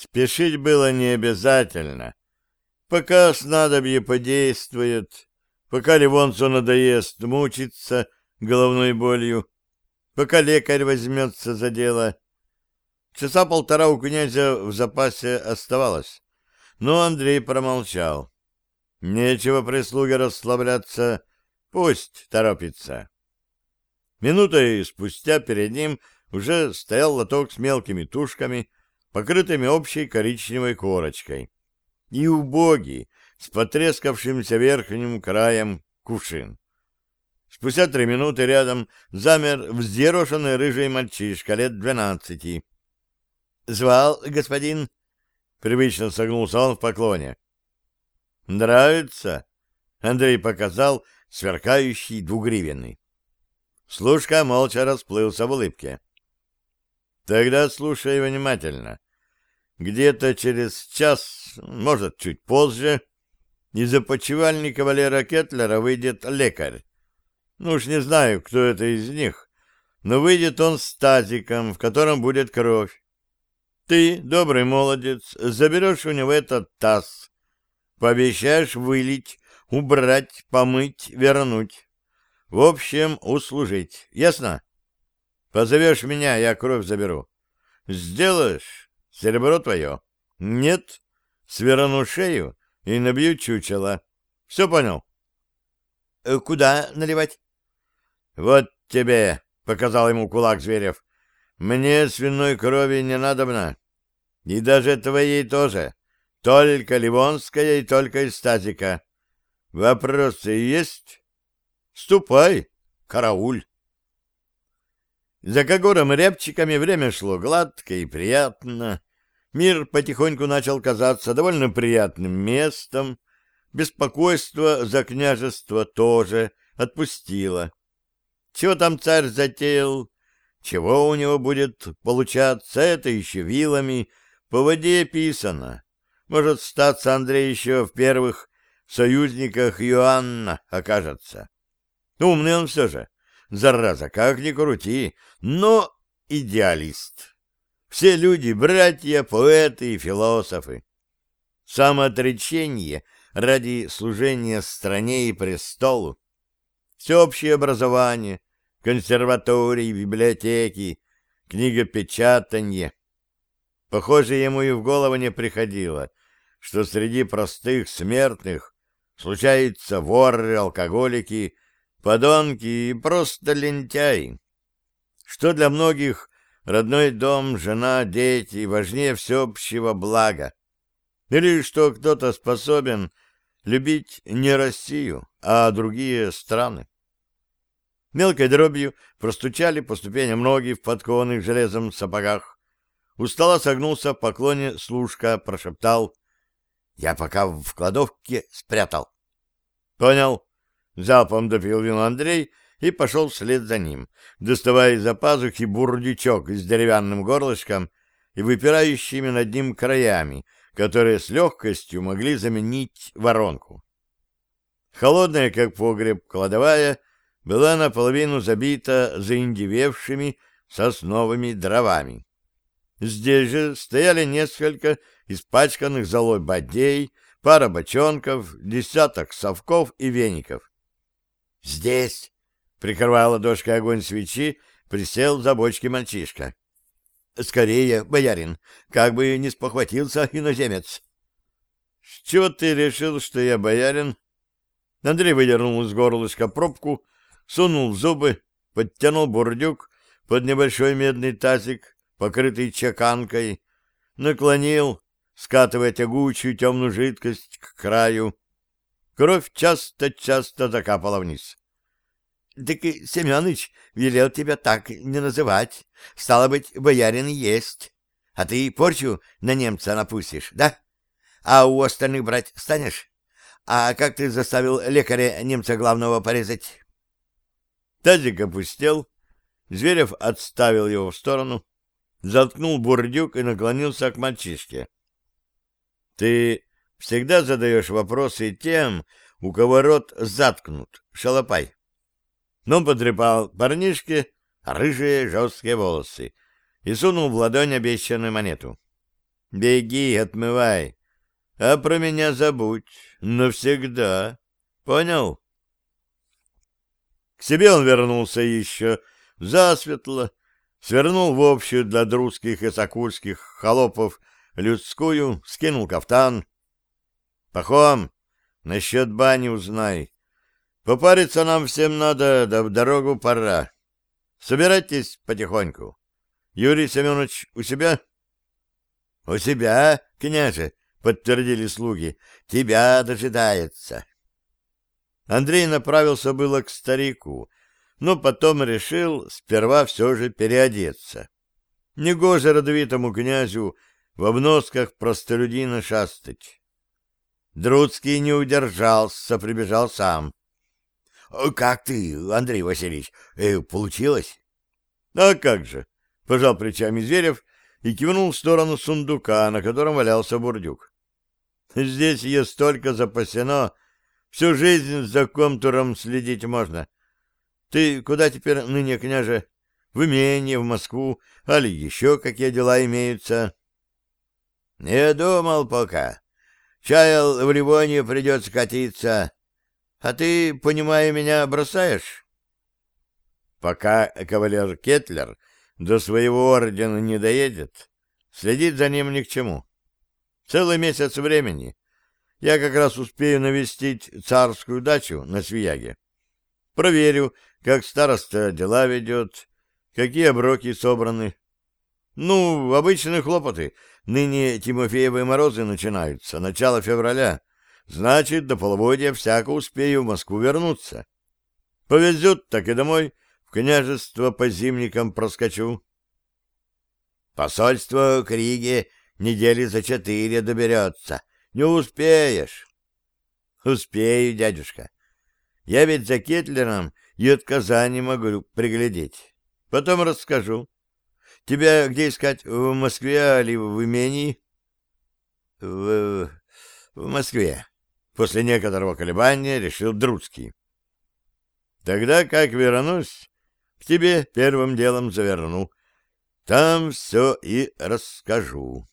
Спешить было не обязательно. Пока снадобье подействует, пока Ливонцу надоест мучиться головной болью, пока лекарь возьмется за дело. Часа полтора у князя в запасе оставалось, но Андрей промолчал. Нечего прислуге расслабляться, пусть торопится. Минутой спустя перед ним уже стоял лоток с мелкими тушками, покрытыми общей коричневой корочкой, и убогий, с потрескавшимся верхним краем кувшин. Спустя три минуты рядом замер взъерошенный рыжий мальчишка лет двенадцати. — Звал, господин? — привычно согнулся он в поклоне. — Нравится? — Андрей показал сверкающий двугривенный. Слушка молча расплылся в улыбке. — Тогда слушай внимательно. Где-то через час, может, чуть позже, из опочивальни Валера Кетлера выйдет лекарь. Ну уж не знаю, кто это из них, но выйдет он с тазиком, в котором будет кровь. Ты, добрый молодец, заберешь у него этот таз, пообещаешь вылить, убрать, помыть, вернуть. В общем, услужить. Ясно? Позовешь меня, я кровь заберу. Сделаешь, серебро твое. Нет, сверну шею и набью чучело. Все понял? Э, — Куда наливать? «Вот тебе!» — показал ему кулак Зверев. «Мне свиной крови не надобно. И даже твоей тоже. Только ливонская и только из тазика. Вопросы есть? Ступай, карауль!» За Когором рябчиками время шло гладко и приятно. Мир потихоньку начал казаться довольно приятным местом. Беспокойство за княжество тоже отпустило. Чего там царь затеял? Чего у него будет получаться, это еще вилами по воде писано. Может, статься Андрей еще в первых союзниках Иоанна окажется. Умный он все же, зараза, как ни крути, но идеалист. Все люди — братья, поэты и философы. Самоотречение ради служения стране и престолу всеобщее образование, консерватории, библиотеки, книгопечатанье. Похоже, ему и в голову не приходило, что среди простых смертных случаются воры, алкоголики, подонки и просто лентяи. Что для многих родной дом, жена, дети важнее всеобщего блага. Или что кто-то способен любить не Россию, а другие страны. Мелкой дробью простучали по ступеням ноги в подкованных железом сапогах. Устало согнулся в поклоне служка, прошептал. «Я пока в кладовке спрятал». «Понял». Залпом допил вино Андрей и пошел вслед за ним, доставая из-за пазухи бурдючок с деревянным горлышком и выпирающими над ним краями, которые с легкостью могли заменить воронку. Холодная, как погреб, кладовая — была наполовину забита заиндевевшими сосновыми дровами. Здесь же стояли несколько испачканных золой бодей, пара бочонков, десяток совков и веников. «Здесь!» — прикрывая ладошкой огонь свечи, присел за бочки мальчишка. «Скорее, боярин, как бы не спохватился иноземец!» «С чего ты решил, что я боярин?» Андрей выдернул из горлышка пробку, сунул в зубы, подтянул бурдюк под небольшой медный тазик, покрытый чеканкой, наклонил, скатывая тягучую темную жидкость к краю. Кровь часто-часто закапала вниз. — Так Семеныч велел тебя так не называть. Стало быть, боярин есть. А ты порчу на немца напустишь, да? А у остальных брать станешь? А как ты заставил лекаря немца главного порезать? Тазик опустел, Зверев отставил его в сторону, заткнул бурдюк и наклонился к мальчишке. — Ты всегда задаешь вопросы тем, у кого рот заткнут, шалопай. Но он потрепал парнишке рыжие жесткие волосы и сунул в ладонь обещанную монету. Беги, отмывай. А про меня забудь. Навсегда. Понял? К себе он вернулся еще засветло, свернул в общую для друзских и сокульских холопов людскую, скинул кафтан. Пахом, насчет бани узнай. Попариться нам всем надо, да в дорогу пора. Собирайтесь потихоньку. Юрий Семенович у себя? — У себя, княже, — подтвердили слуги. — Тебя дожидается. Андрей направился было к старику, но потом решил сперва все же переодеться. Негоже родовитому князю в обносках простолюдина шастать. Друцкий не удержался, прибежал сам. — Как ты, Андрей Васильевич, э, получилось? — А как же, — пожал плечами Зверев и кивнул в сторону сундука, на котором валялся бурдюк. — Здесь ее столько запасено, всю жизнь за контуром следить можно. Ты куда теперь ныне, княже? В имение, в Москву, али еще какие дела имеются? — Не думал пока. Чаял, в Ливонию придется катиться. А ты, понимая меня, бросаешь? Пока кавалер Кетлер до своего ордена не доедет, следить за ним ни к чему. Целый месяц времени. Я как раз успею навестить царскую дачу на Свияге. Проверю, как староста дела ведет, какие оброки собраны. Ну, обычные хлопоты. Ныне Тимофеевы морозы начинаются, начало февраля. Значит, до половодья всяко успею в Москву вернуться. Повезет, так и домой, в княжество по зимникам проскочу. Посольство к Риге недели за четыре доберется. Не успеешь. Успею, дядюшка. Я ведь за Кетлером и от Казани могу приглядеть. Потом расскажу. Тебя где искать? В Москве или в имении? В, в Москве. После некоторого колебания решил Друцкий. Тогда, как вернусь, к тебе первым делом заверну. Там все и расскажу.